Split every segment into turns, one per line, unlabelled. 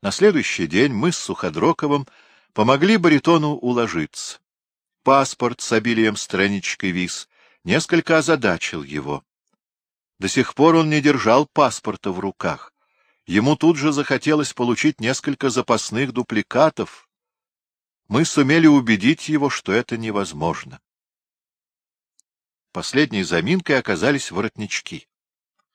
На следующий день мы с Суходроковым помогли баритону уложиться. Паспорт с обилием страничкой виз несколько озадачил его. До сих пор он не держал паспорта в руках. Ему тут же захотелось получить несколько запасных дупликатов. Мы сумели убедить его, что это невозможно. Последней заминкой оказались воротнички.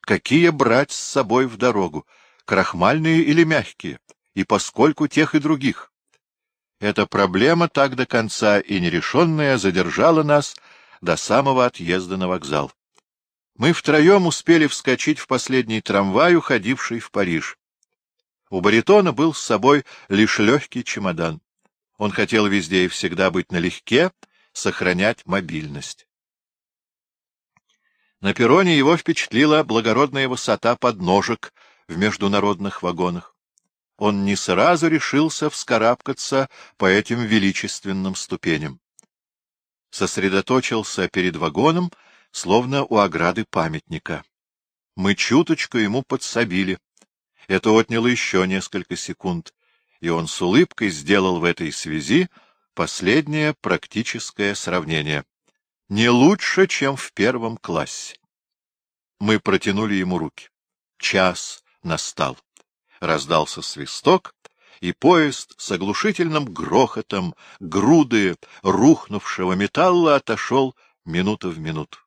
Какие брать с собой в дорогу, крахмальные или мягкие, и поскольку тех и других? Эта проблема, так до конца и нерешенная, задержала нас до самого отъезда на вокзал. Мы втроем успели вскочить в последний трамвай, уходивший в Париж. У баритона был с собой лишь легкий чемодан. Он хотел везде и всегда быть налегке, сохранять мобильность. На перроне его впечатлила благородная высота подножек в международных вагонах. Он не сразу решился вскарабкаться по этим величественным ступеням. Сосредоточился перед вагоном, словно у ограды памятника. Мы чуточку ему подсобили. Это отняло еще несколько секунд, и он с улыбкой сделал в этой связи последнее практическое сравнение не лучше, чем в первом классе. Мы протянули ему руки. Час настал. Раздался свисток, и поезд с оглушительным грохотом груды рухнувшего металла отошел минута в минуту.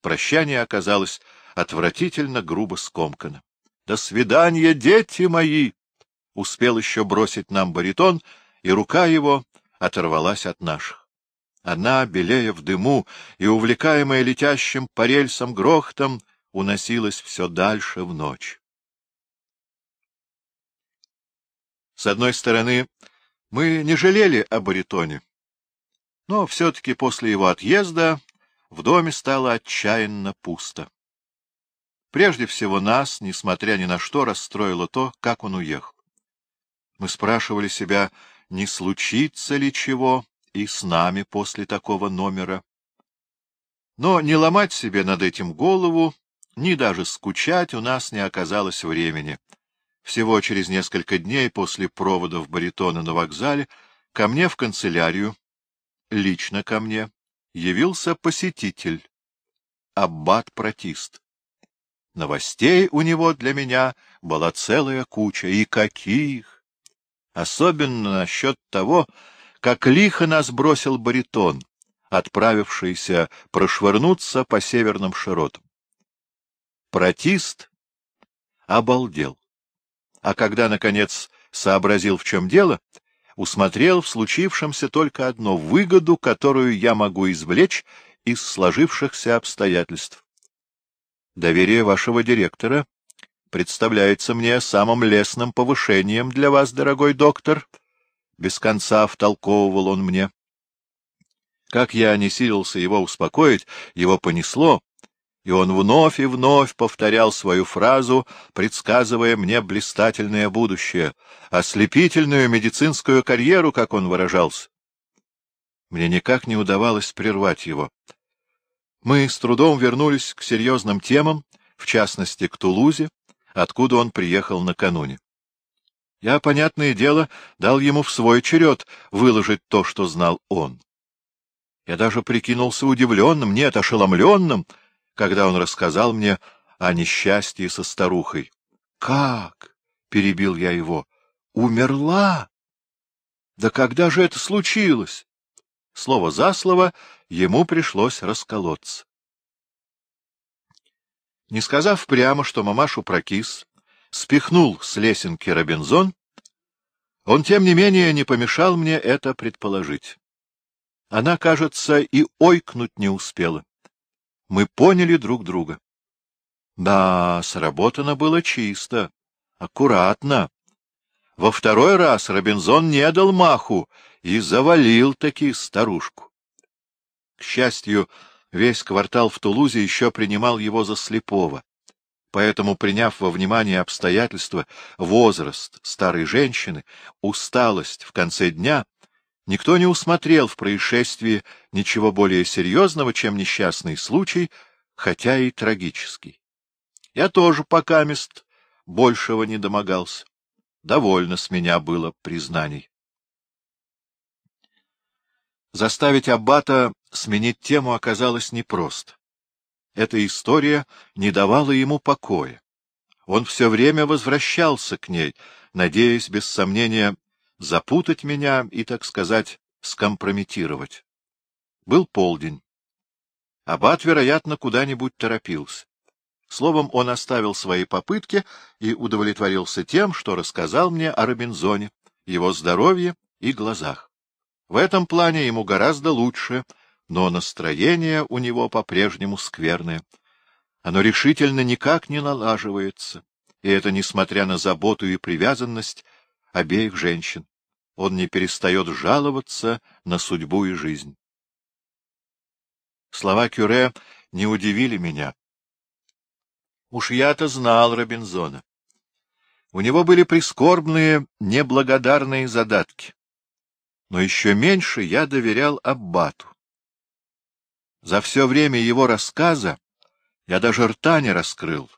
Прощание оказалось отвратительно грубо скомкано. — До свидания, дети мои! — успел еще бросить нам баритон, и рука его оторвалась от наших. Она, белея в дыму и увлекаемая летящим по рельсам грохотом, уносилась все дальше в ночь. С одной стороны, мы не жалели о баритоне, но все-таки после его отъезда в доме стало отчаянно пусто. Прежде всего нас, несмотря ни на что, расстроило то, как он уехал. Мы спрашивали себя, не случится ли чего, и с нами после такого номера. Но не ломать себе над этим голову, ни даже скучать у нас не оказалось времени. Всего через несколько дней после проводов баритона на вокзале ко мне в канцелярию, лично ко мне, явился посетитель, аббат-протист. Новостей у него для меня была целая куча, и каких! Особенно насчет того, как лихо нас бросил баритон, отправившийся прошвырнуться по северным широтам. Протист обалдел. А когда, наконец, сообразил, в чем дело, усмотрел в случившемся только одно — выгоду, которую я могу извлечь из сложившихся обстоятельств. Доверие вашего директора представляется мне самым лестным повышением для вас, дорогой доктор, без конца втолковывал он мне. Как я не силился его успокоить, его понесло, и он вновь и вновь повторял свою фразу, предсказывая мне блистательное будущее, ослепительную медицинскую карьеру, как он выражался. Мне никак не удавалось прервать его. Мы с трудом вернулись к серьезным темам, в частности, к Тулузе, откуда он приехал накануне. Я, понятное дело, дал ему в свой черед выложить то, что знал он. Я даже прикинулся удивленным, нет, ошеломленным, когда он рассказал мне о несчастье со старухой. — Как? — перебил я его. — Умерла? Да когда же это случилось? Слово за слово ему пришлось расколоться. Не сказав прямо, что мамашу прокис, спихнул с лесенки Робинзон, он, тем не менее, не помешал мне это предположить. Она, кажется, и ойкнуть не успела. Мы поняли друг друга. Да, сработано было чисто, аккуратно. Во второй раз Робинзон не дал маху и завалил таки старушку. К счастью, весь квартал в Тулузе еще принимал его за слепого. Поэтому, приняв во внимание обстоятельства, возраст старой женщины, усталость в конце дня, никто не усмотрел в происшествии ничего более серьезного, чем несчастный случай, хотя и трагический. Я тоже пока мест большего не домогался. Довольно с меня было признаний. Заставить Аббата сменить тему оказалось непросто. Эта история не давала ему покоя. Он все время возвращался к ней, надеясь, без сомнения, запутать меня и, так сказать, скомпрометировать. Был полдень. Аббат, вероятно, куда-нибудь торопился. Словом, он оставил свои попытки и удовлетворился тем, что рассказал мне о Робинзоне, его здоровье и глазах. В этом плане ему гораздо лучше, но настроение у него по-прежнему скверное. Оно решительно никак не налаживается, и это несмотря на заботу и привязанность обеих женщин. Он не перестает жаловаться на судьбу и жизнь. Слова Кюре не удивили меня. Уж я-то знал Робинзона. У него были прискорбные, неблагодарные задатки. Но еще меньше я доверял Аббату. За все время его рассказа я даже рта не раскрыл,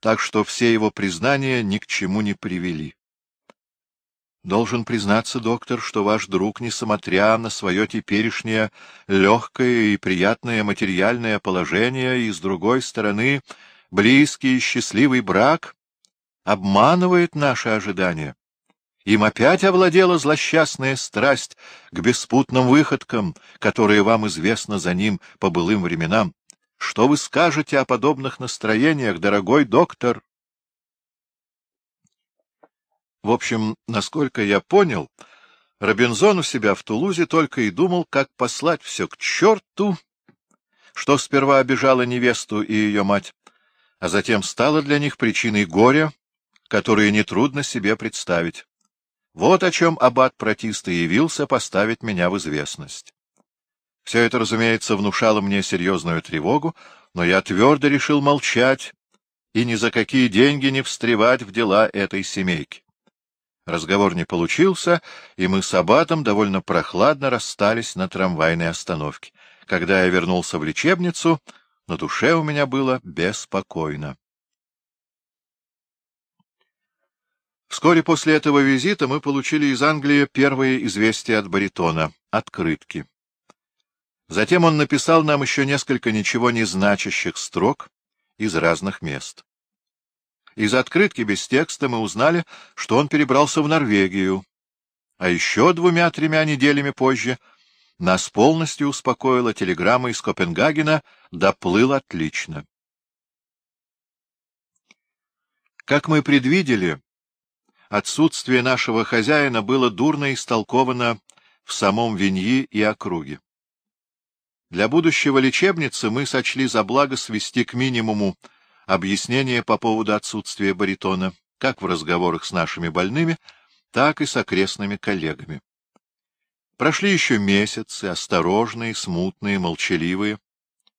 так что все его признания ни к чему не привели. Должен признаться, доктор, что ваш друг, несмотря на свое теперешнее легкое и приятное материальное положение, и, с другой стороны, близкий и счастливый брак обманывает наши ожидания. Им опять овладела злосчастная страсть к беспутным выходкам, которые вам известны за ним по былым временам. Что вы скажете о подобных настроениях, дорогой доктор? В общем, насколько я понял, Робинзон у себя в Тулузе только и думал, как послать все к черту, что сперва обижала невесту и ее мать, а затем стало для них причиной горя, которое нетрудно себе представить. Вот о чем аббат протиста явился поставить меня в известность. Все это, разумеется, внушало мне серьезную тревогу, но я твердо решил молчать и ни за какие деньги не встревать в дела этой семейки. Разговор не получился, и мы с аббатом довольно прохладно расстались на трамвайной остановке. Когда я вернулся в лечебницу, на душе у меня было беспокойно. Вскоре после этого визита мы получили из Англии первые известия от баритона — открытки. Затем он написал нам еще несколько ничего не значащих строк из разных мест. Из открытки без текста мы узнали, что он перебрался в Норвегию, а еще двумя-тремя неделями позже — нас полностью успокоила телеграмма из Копенгагена «Доплыл отлично». Как мы предвидели, отсутствие нашего хозяина было дурно истолковано в самом Виньи и округе. Для будущего лечебницы мы сочли за благо свести к минимуму объяснения по поводу отсутствия баритона, как в разговорах с нашими больными, так и с окрестными коллегами. Прошли еще месяцы, осторожные, смутные, молчаливые.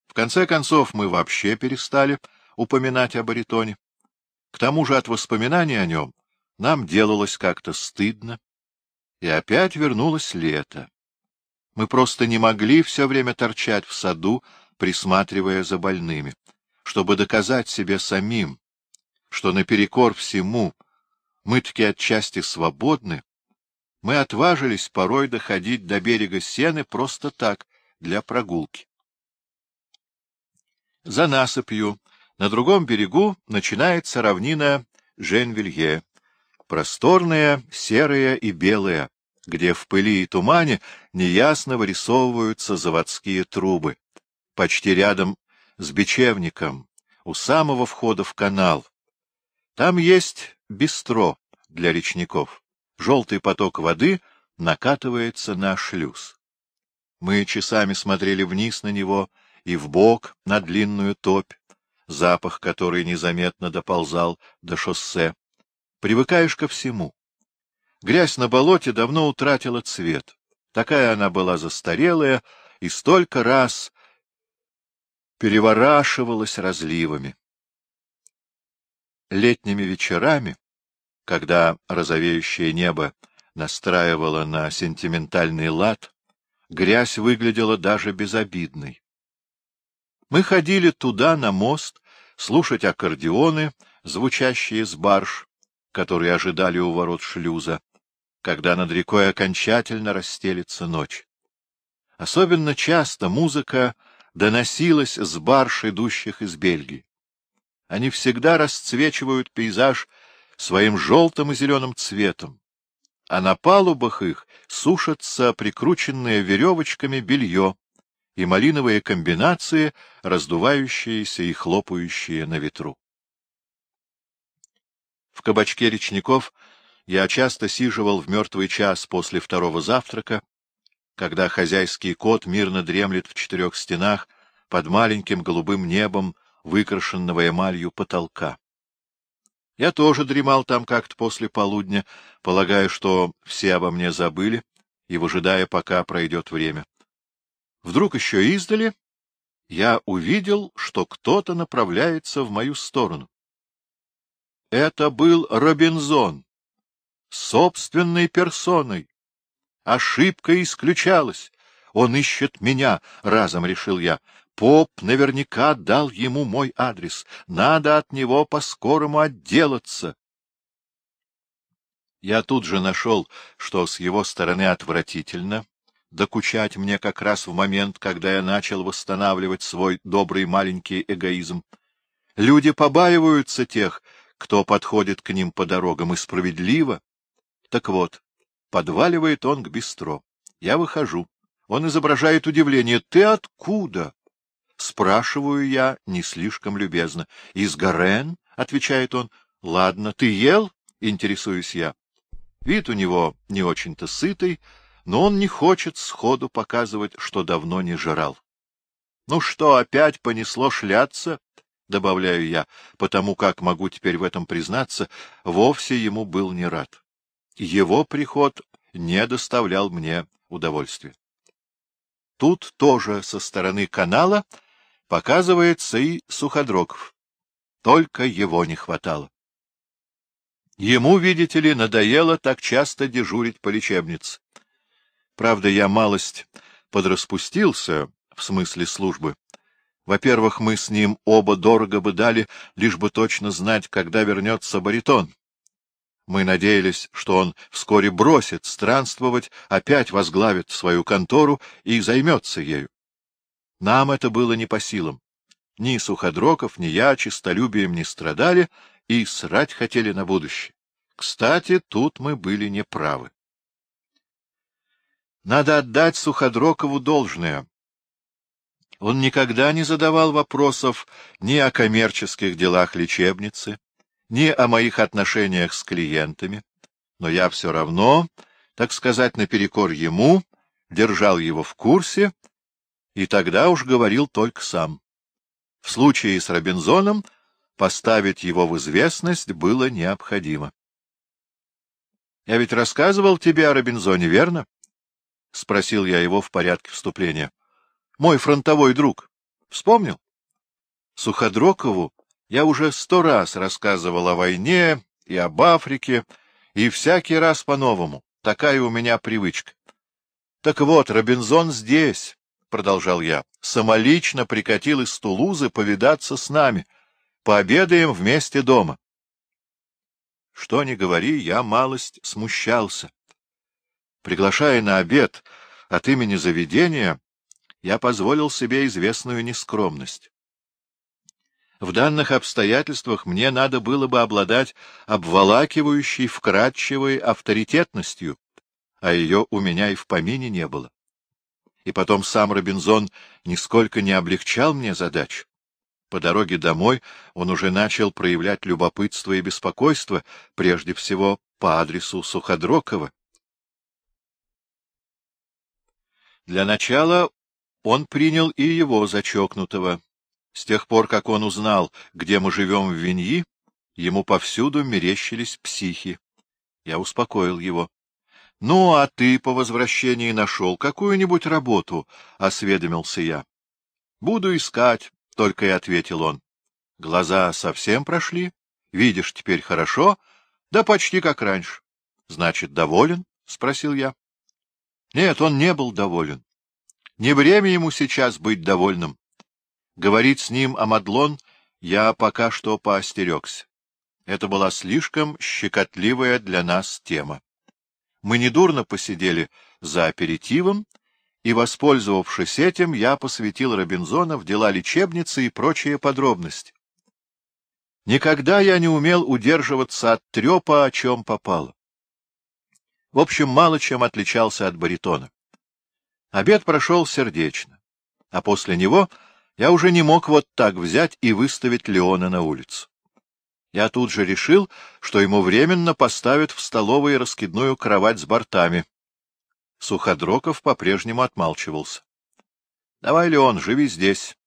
В конце концов, мы вообще перестали упоминать о баритоне. К тому же от воспоминаний о нем нам делалось как-то стыдно. И опять вернулось лето. Мы просто не могли все время торчать в саду, присматривая за больными, чтобы доказать себе самим, что наперекор всему мы таки отчасти свободны, мы отважились порой доходить до берега Сены просто так, для прогулки. За насыпью на другом берегу начинается равнина Женвилье, просторная, серая и белая, где в пыли и тумане неясно вырисовываются заводские трубы. Почти рядом с бечевником, у самого входа в канал. Там есть бистро для речников желтый поток воды накатывается на шлюз. Мы часами смотрели вниз на него и вбок на длинную топь, запах которой незаметно доползал до шоссе. Привыкаешь ко всему. Грязь на болоте давно утратила цвет. Такая она была застарелая и столько раз переворашивалась разливами. Летними вечерами когда розовеющее небо настраивало на сентиментальный лад, грязь выглядела даже безобидной. Мы ходили туда, на мост, слушать аккордеоны, звучащие с барж, которые ожидали у ворот шлюза, когда над рекой окончательно расстелится ночь. Особенно часто музыка доносилась с барж, идущих из Бельгии. Они всегда расцвечивают пейзаж своим желтым и зеленым цветом, а на палубах их сушатся прикрученные веревочками белье и малиновые комбинации, раздувающиеся и хлопающие на ветру. В кабачке речников я часто сиживал в мертвый час после второго завтрака, когда хозяйский кот мирно дремлет в четырех стенах под маленьким голубым небом, выкрашенного эмалью потолка. Я тоже дремал там как-то после полудня, полагая, что все обо мне забыли, и выжидая, пока пройдет время. Вдруг еще издали я увидел, что кто-то направляется в мою сторону. Это был Робинзон, собственной персоной. Ошибка исключалась. Он ищет меня, разом решил я. Поп наверняка дал ему мой адрес. Надо от него по-скорому отделаться. Я тут же нашел, что с его стороны отвратительно докучать мне как раз в момент, когда я начал восстанавливать свой добрый маленький эгоизм. Люди побаиваются тех, кто подходит к ним по дорогам, и справедливо. Так вот, подваливает он к бистро. Я выхожу. Он изображает удивление. — Ты откуда? Спрашиваю я не слишком любезно. — Из Гарен? — отвечает он. — Ладно, ты ел? — интересуюсь я. Вид у него не очень-то сытый, но он не хочет сходу показывать, что давно не жрал. — Ну что, опять понесло шляться? — добавляю я, потому как, могу теперь в этом признаться, вовсе ему был не рад. Его приход не доставлял мне удовольствия. Тут тоже со стороны канала показывается и Суходроков. Только его не хватало. Ему, видите ли, надоело так часто дежурить по лечебнице. Правда, я малость подраспустился в смысле службы. Во-первых, мы с ним оба дорого бы дали, лишь бы точно знать, когда вернется баритон. Мы надеялись, что он вскоре бросит странствовать, опять возглавит свою контору и займется ею. Нам это было не по силам. Ни Суходроков, ни я честолюбием не страдали и срать хотели на будущее. Кстати, тут мы были неправы. Надо отдать Суходрокову должное. Он никогда не задавал вопросов ни о коммерческих делах лечебницы, ни о моих отношениях с клиентами, но я все равно, так сказать, наперекор ему, держал его в курсе и тогда уж говорил только сам. В случае с Робинзоном поставить его в известность было необходимо. — Я ведь рассказывал тебе о Робинзоне, верно? — спросил я его в порядке вступления. — Мой фронтовой друг. Вспомнил? Суходрокову я уже сто раз рассказывал о войне и об Африке, и всякий раз по-новому. Такая у меня привычка. Так вот, Робинзон здесь, продолжал я, — самолично прикатил из Тулузы повидаться с нами. Пообедаем вместе дома. Что ни говори, я малость смущался. Приглашая на обед от имени заведения, я позволил себе известную нескромность. В данных обстоятельствах мне надо было бы обладать обволакивающей, вкрадчивой авторитетностью, а ее у меня и в помине не было и потом сам Робинзон нисколько не облегчал мне задач. По дороге домой он уже начал проявлять любопытство и беспокойство, прежде всего по адресу Суходрокова. Для начала он принял и его зачокнутого. С тех пор, как он узнал, где мы живем в Виньи, ему повсюду мерещились психи. Я успокоил его. — Ну, а ты по возвращении нашел какую-нибудь работу? — осведомился я. — Буду искать, — только и ответил он. — Глаза совсем прошли? Видишь теперь хорошо? Да почти как раньше. — Значит, доволен? — спросил я. Нет, он не был доволен. Не время ему сейчас быть довольным. Говорить с ним о Мадлон я пока что поостерегся. Это была слишком щекотливая для нас тема. Мы недурно посидели за аперитивом, и, воспользовавшись этим, я посвятил Робинзона в дела лечебницы и прочие подробности. Никогда я не умел удерживаться от трепа, о чем попало. В общем, мало чем отличался от баритона. Обед прошел сердечно, а после него я уже не мог вот так взять и выставить Леона на улицу. Я тут же решил, что ему временно поставят в столовой раскидную кровать с бортами. Суходроков по-прежнему отмалчивался. — Давай, Леон, живи здесь,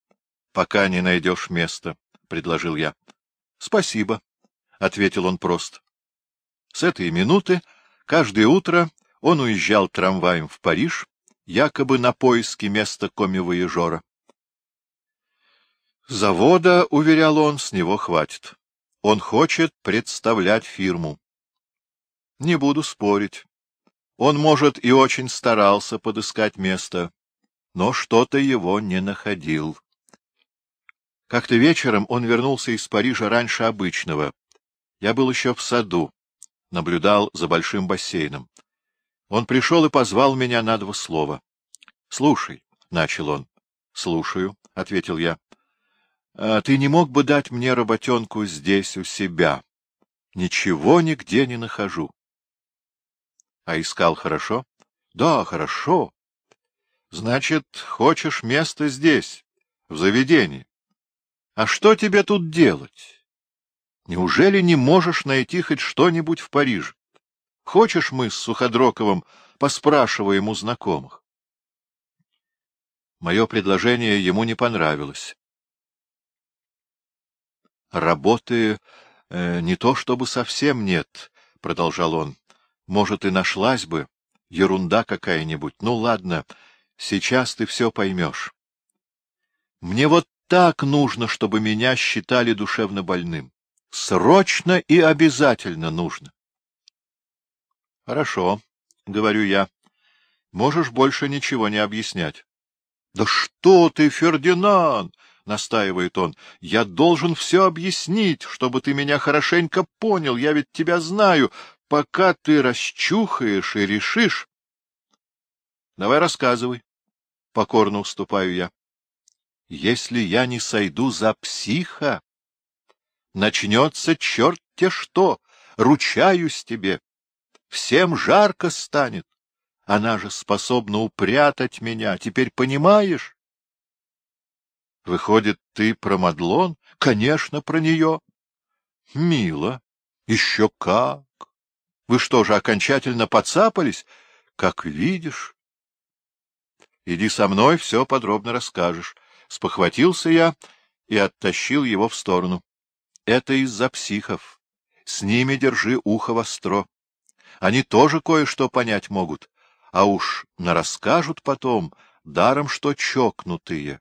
пока не найдешь места, — предложил я. — Спасибо, — ответил он просто. С этой минуты каждое утро он уезжал трамваем в Париж, якобы на поиски места коми-вояжера. Завода, уверял он, с него хватит. Он хочет представлять фирму. Не буду спорить. Он, может, и очень старался подыскать место, но что-то его не находил. Как-то вечером он вернулся из Парижа раньше обычного. Я был еще в саду, наблюдал за большим бассейном. Он пришел и позвал меня на два слова. — Слушай, — начал он. — Слушаю, — ответил я. — А ты не мог бы дать мне работенку здесь, у себя? Ничего нигде не нахожу. — А искал хорошо? — Да, хорошо. — Значит, хочешь место здесь, в заведении? А что тебе тут делать? Неужели не можешь найти хоть что-нибудь в Париже? Хочешь, мы с Суходроковым поспрашиваем у знакомых? Мое предложение ему не понравилось. Работы э, не то чтобы совсем нет, — продолжал он. Может, и нашлась бы. Ерунда какая-нибудь. Ну, ладно, сейчас ты все поймешь. Мне вот так нужно, чтобы меня считали душевно больным. Срочно и обязательно нужно. — Хорошо, — говорю я. — Можешь больше ничего не объяснять. — Да что ты, Фердинанд! — настаивает он. — Я должен все объяснить, чтобы ты меня хорошенько понял. Я ведь тебя знаю. Пока ты расчухаешь и решишь... — Давай рассказывай. Покорно уступаю я. Если я не сойду за психа, начнется черт те что, ручаюсь тебе. Всем жарко станет. Она же способна упрятать меня, теперь понимаешь? Выходит, ты про Мадлон? Конечно, про нее. Мило. Еще как. Вы что же, окончательно подцапались? Как видишь. Иди со мной, все подробно расскажешь. Спохватился я и оттащил его в сторону. Это из-за психов. С ними держи ухо востро. Они тоже кое-что понять могут, а уж нарасскажут потом, даром что чокнутые.